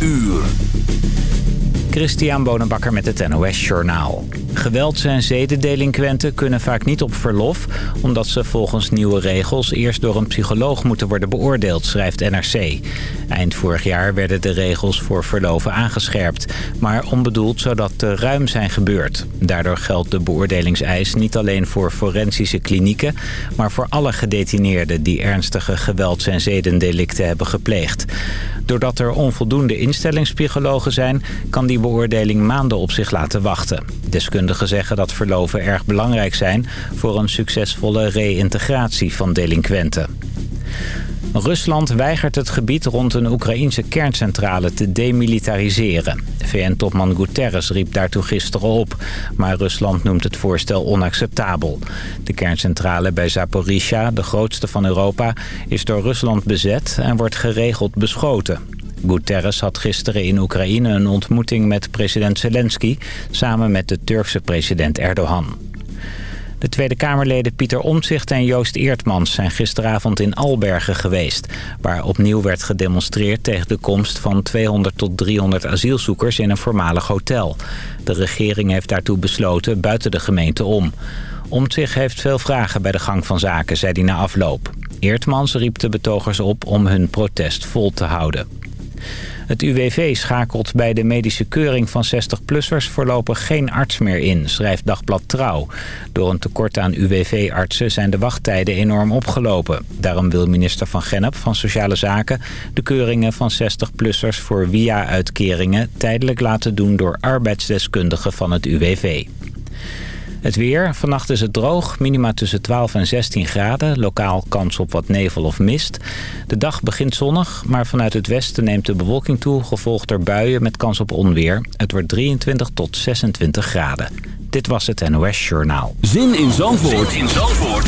uur. Christian Bonenbakker met het NOS Journaal. Gewelds- en zedendelinquenten kunnen vaak niet op verlof... omdat ze volgens nieuwe regels eerst door een psycholoog moeten worden beoordeeld, schrijft NRC. Eind vorig jaar werden de regels voor verloven aangescherpt... maar onbedoeld zodat te ruim zijn gebeurd. Daardoor geldt de beoordelingseis niet alleen voor forensische klinieken... maar voor alle gedetineerden die ernstige gewelds- en zedendelicten hebben gepleegd. Doordat er onvoldoende instellingspsychologen zijn... kan die beoordeling maanden op zich laten wachten. Deskundigen zeggen dat verloven erg belangrijk zijn... voor een succesvolle reïntegratie van delinquenten. Rusland weigert het gebied rond een Oekraïnse kerncentrale te demilitariseren. VN-topman Guterres riep daartoe gisteren op, maar Rusland noemt het voorstel onacceptabel. De kerncentrale bij Zaporizhia, de grootste van Europa, is door Rusland bezet en wordt geregeld beschoten. Guterres had gisteren in Oekraïne een ontmoeting met president Zelensky... samen met de Turkse president Erdogan. De Tweede Kamerleden Pieter Omtzigt en Joost Eertmans zijn gisteravond in Albergen geweest... waar opnieuw werd gedemonstreerd tegen de komst van 200 tot 300 asielzoekers in een voormalig hotel. De regering heeft daartoe besloten buiten de gemeente om. Omtzigt heeft veel vragen bij de gang van zaken, zei hij na afloop. Eertmans riep de betogers op om hun protest vol te houden. Het UWV schakelt bij de medische keuring van 60-plussers voorlopig geen arts meer in, schrijft Dagblad Trouw. Door een tekort aan UWV-artsen zijn de wachttijden enorm opgelopen. Daarom wil minister Van Gennep van Sociale Zaken de keuringen van 60-plussers voor via-uitkeringen tijdelijk laten doen door arbeidsdeskundigen van het UWV. Het weer. Vannacht is het droog. Minima tussen 12 en 16 graden. Lokaal kans op wat nevel of mist. De dag begint zonnig, maar vanuit het westen neemt de bewolking toe... gevolgd door buien met kans op onweer. Het wordt 23 tot 26 graden. Dit was het NOS Journaal. Zin in Zandvoort, zin in Zandvoort.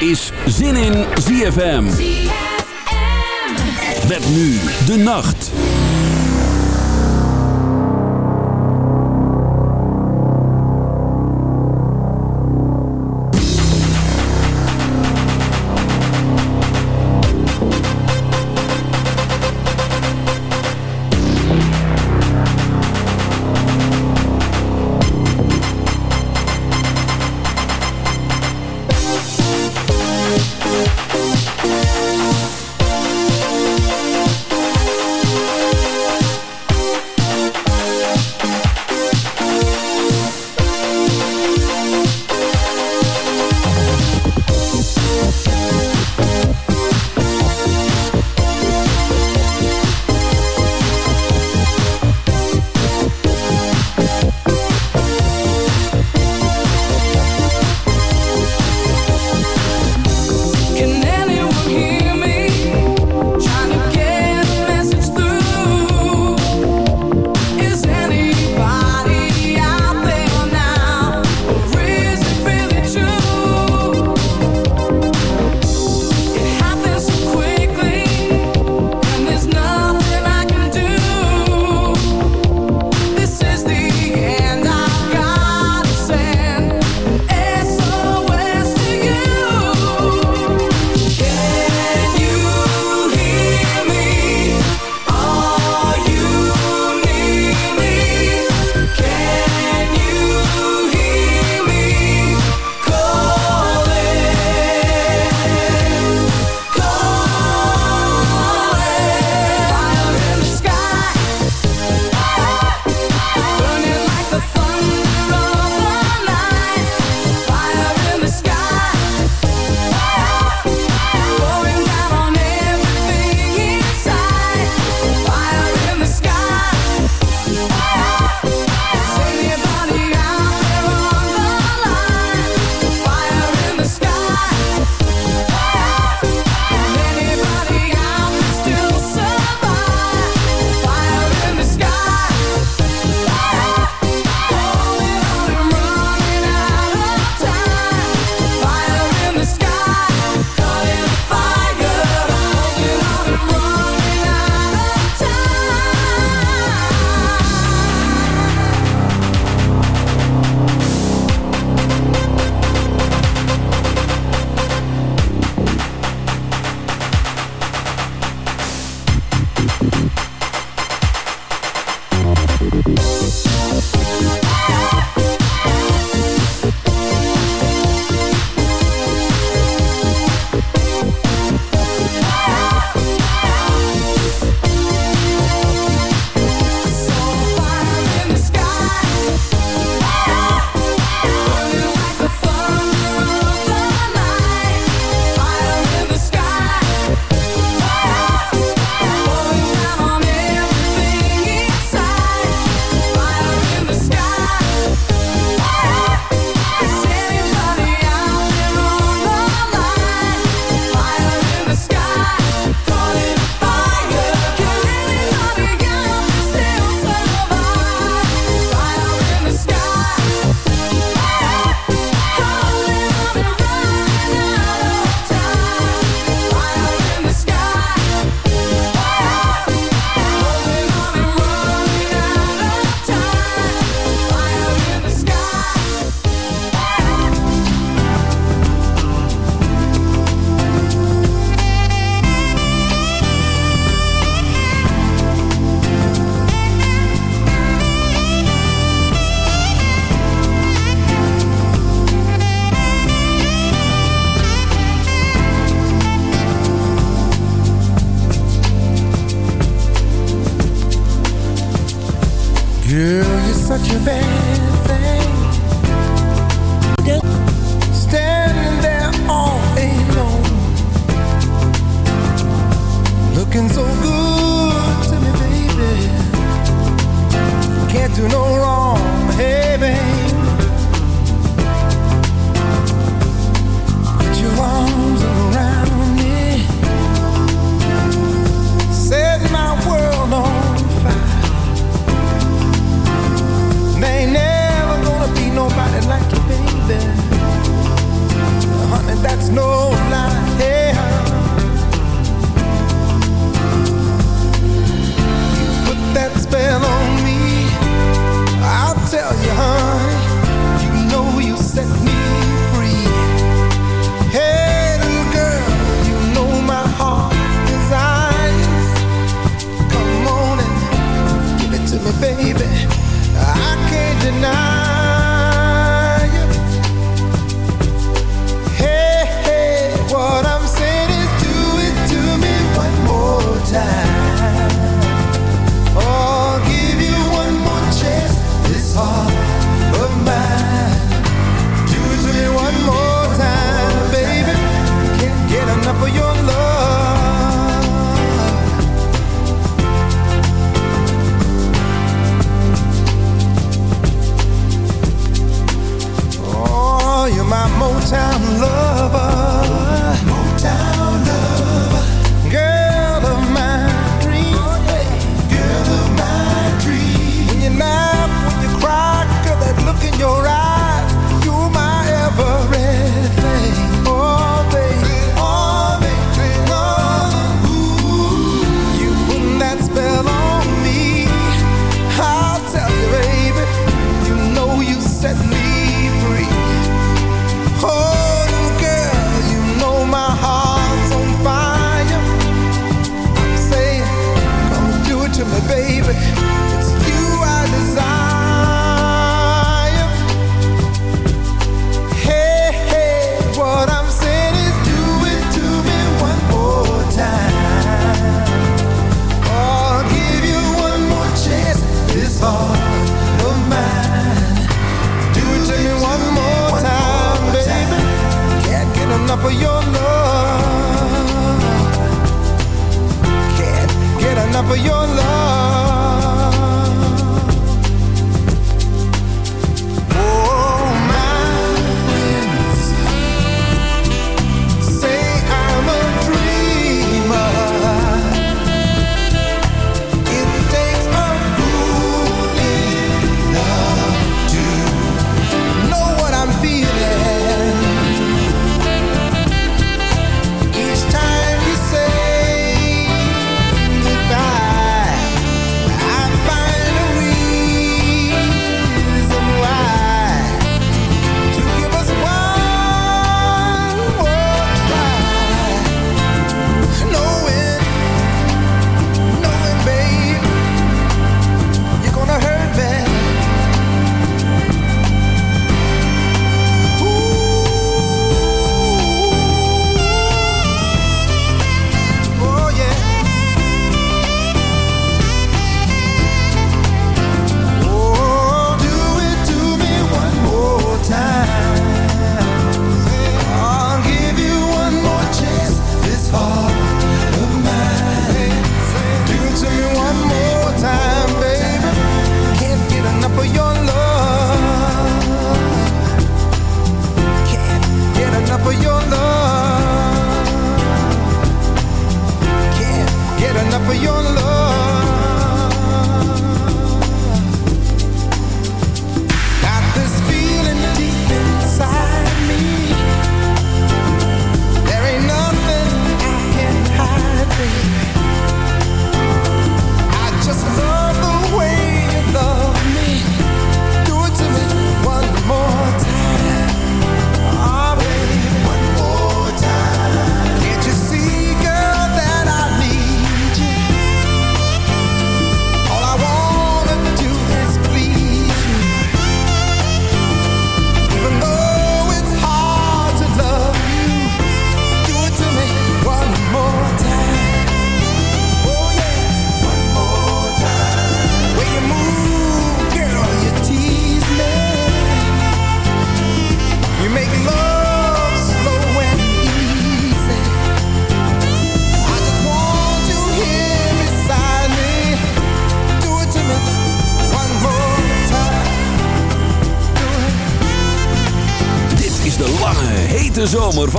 is Zin in ZFM. ZFM. Met nu de nacht.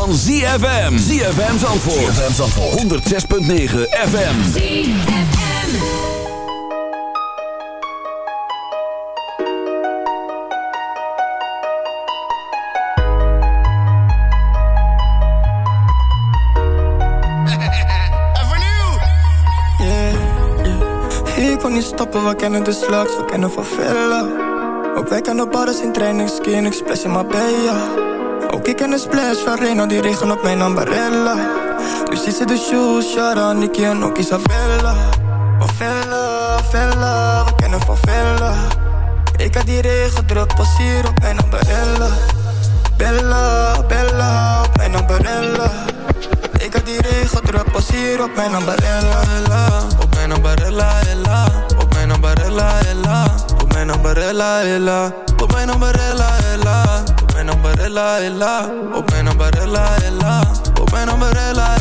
Van ZFM. ZFM Zandvoort. ZFM Zandvoort. 106.9 FM. ZFM. Ik kon niet stoppen, we kennen de slags, we kennen van vellen. Ook wij kennen badders in training, skin, ik splash in Marbella. Ook ik ken de splash van Reno, die regen op mijn ambarella. Nu ziet ze de shoes, Shara, Nicky en ook Isabella. Favela, Favela, we kennen Favela. Ik had die regen druk, pas hier op mijn ambarella. Bella, Bella, op mijn ambarella. Ik had die regen druk, pas hier op mijn ambarella. Op mijn ambarella, ella. Op mijn ambarella, ella mijn umbrella, ella. Op mijn umbrella, ella. Umbrella, ella. Op mijn umbrella, ella. Op mijn umbrella, ella.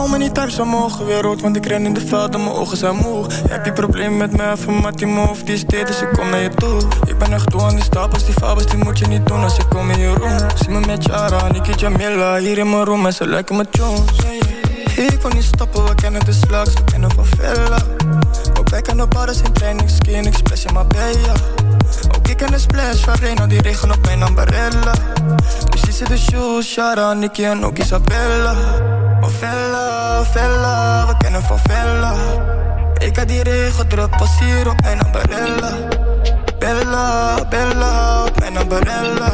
Hou me niet thuis mogen weer rood, want ik ren in de veld en mijn ogen zijn moe. Heb je probleem met me, even met die move, die is dit, dus ik kom naar je toe. Ik ben echt toe aan die stapels, die fabels, die moet je niet doen als ik kom in je room. Zie me met Jara, Niki Jamila, hier in mijn room en ze lijken me Jones. Ik kon niet stoppen, we kennen de slags, we kennen van Vella. Ook wij kennen badders in training, skin, ik splash in Marbella. Ook ik ken de splash van Reno, die regen op mijn ambarella. Dus die de shoes, Shara, Nicky en ook Isabella. Vella, Vella, we kennen van Vella. Ik had die regen druk, hier op mijn ambarella. Bella, Bella, op mijn ambarella.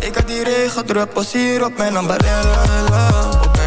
Ik had die regen druk, hier op mijn ambarella.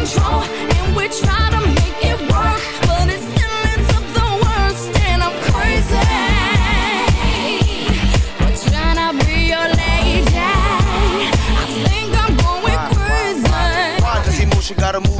and we try to make it work But it's feelings of the worst and I'm crazy. But trying to be your lady. I think I'm going crazy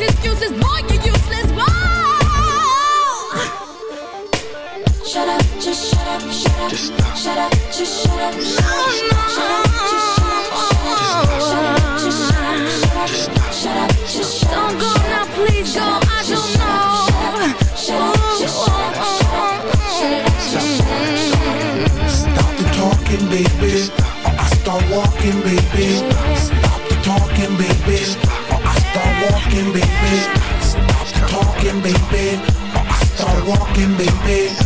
excuses, boy, you're useless. Whoa. Shut up, just shut up, shut up. Just stop. Shut up, just shut up. No, no. Shut up, just shut up. Shut up, just shut up. Don't go now, please go. I don't know. Stop the talking, baby. I start walking, baby. rocking, baby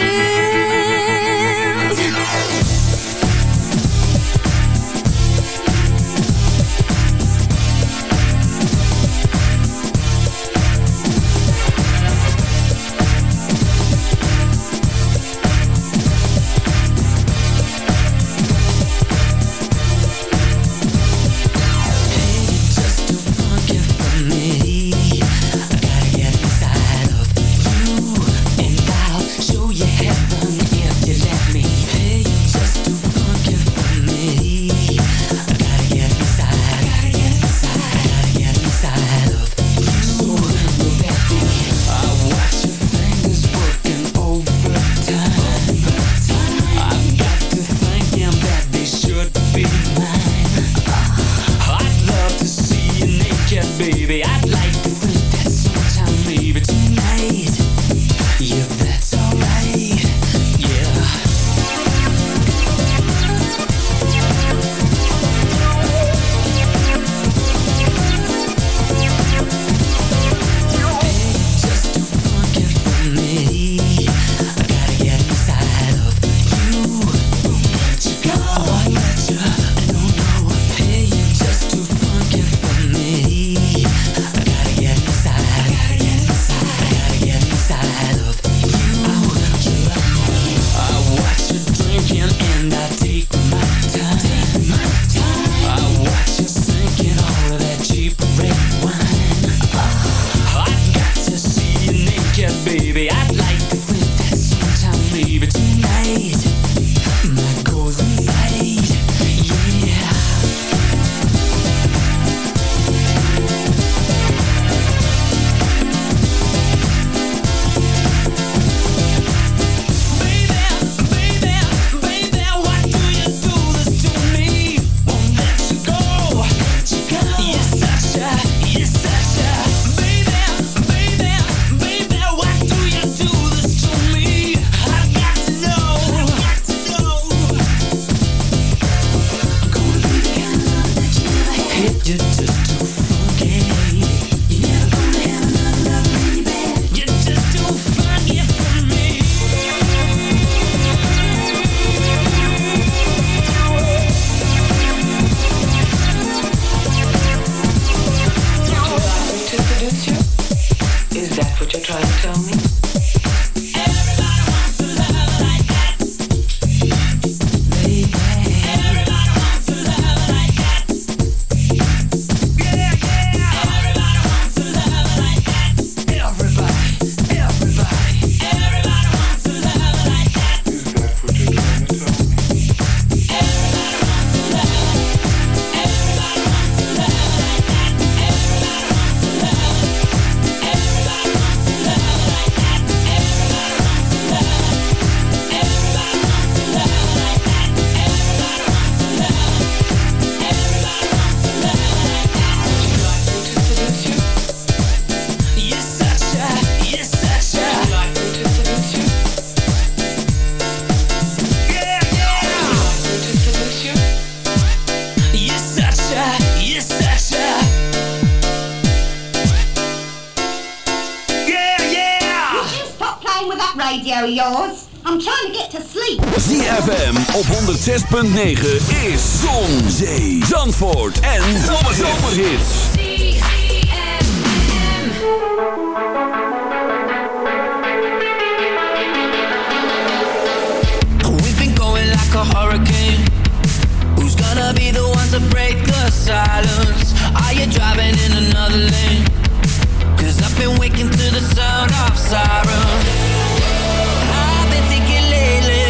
radio yours. I'm trying to get to sleep. ZFM op 106.9 is Zon, Zee, Zandvoort en Zomerhits. We've been going like a hurricane. Who's gonna be the one to break the silence? Are you driving in another lane? Been waking to the sound of sirens. I've been thinking lately,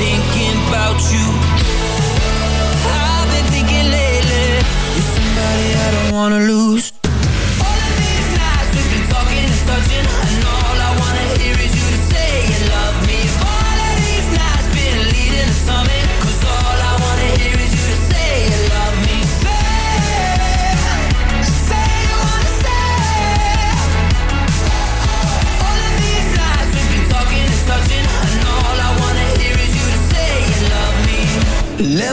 thinking about you. I've been thinking lately, you're somebody I don't wanna lose.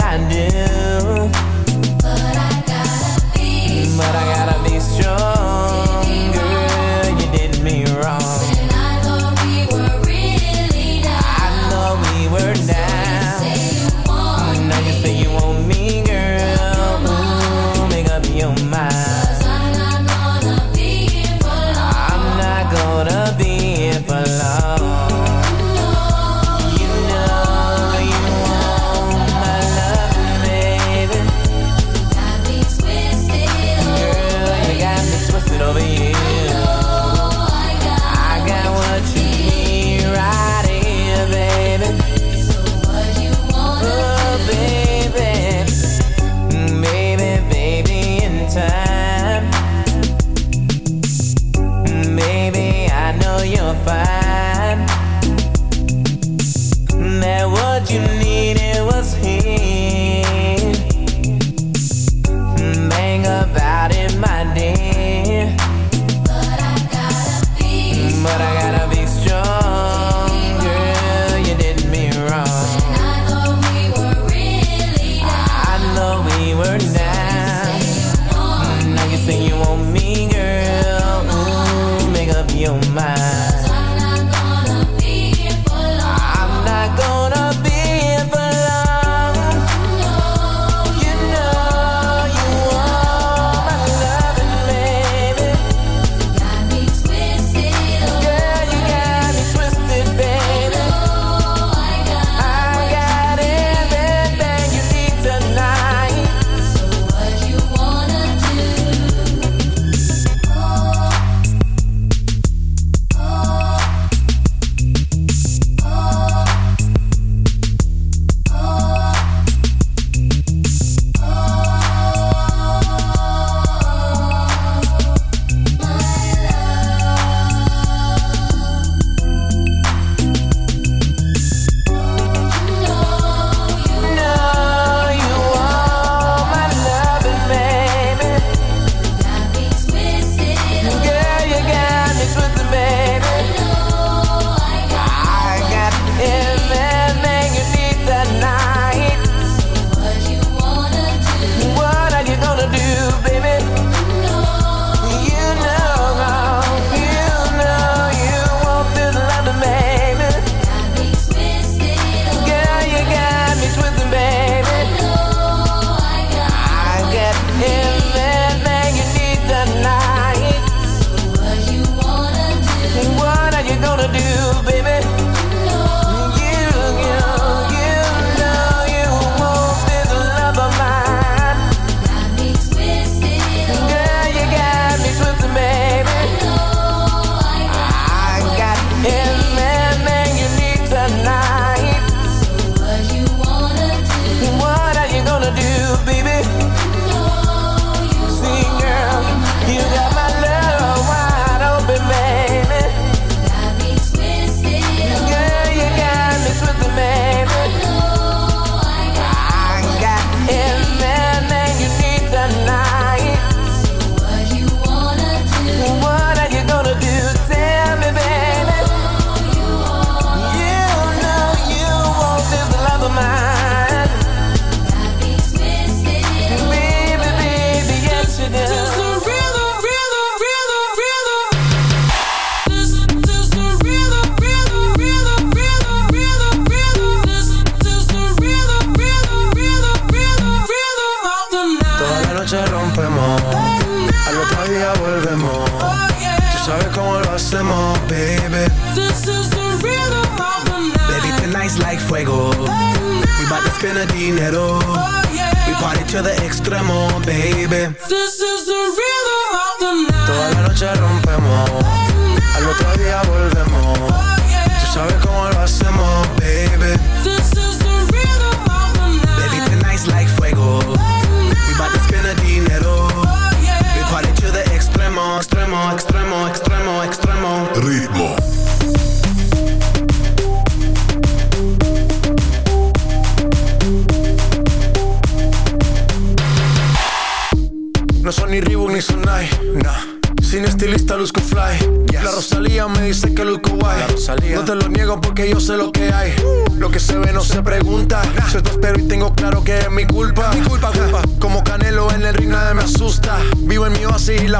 I did.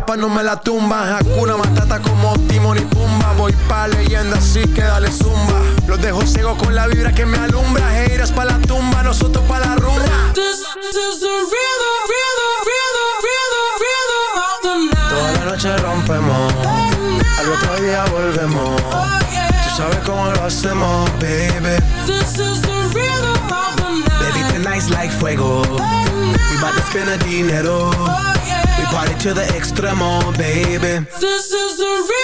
capa no me la tumba. Hakuna Matata como Timon y Pumba. Voy pa' leyenda, así que dale zumba. Los dejo ciego con la vibra que me alumbra. Heiras pa' la tumba, nosotros pa' la rumba. This, this is the rhythm, rhythm, rhythm, rhythm, rhythm of the night. Toda la noche rompemos. Al otro día volvemos. Oh, yeah. Tú sabes cómo lo hacemos, baby. This is the rhythm of the night. Baby, tonight's like fuego. We bout to spend the dinero. Oh, yeah. Party to the extremo, baby. This is the real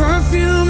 perfume